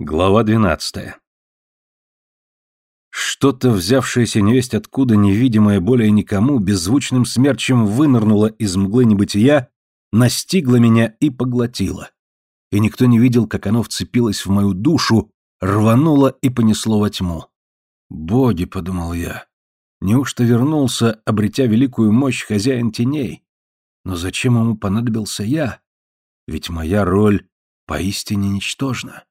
Глава двенадцатая. Что-то, взявшееся невесть откуда, невидимое более никому, беззвучным смерчем вынырнуло из мглы небытия, настигло меня и поглотило. И никто не видел, как оно вцепилось в мою душу, рвануло и понесло во тьму. «Боги», — подумал я, — неужто вернулся, обретя великую мощь хозяин теней? Но зачем ему понадобился я? Ведь моя роль поистине ничтожна.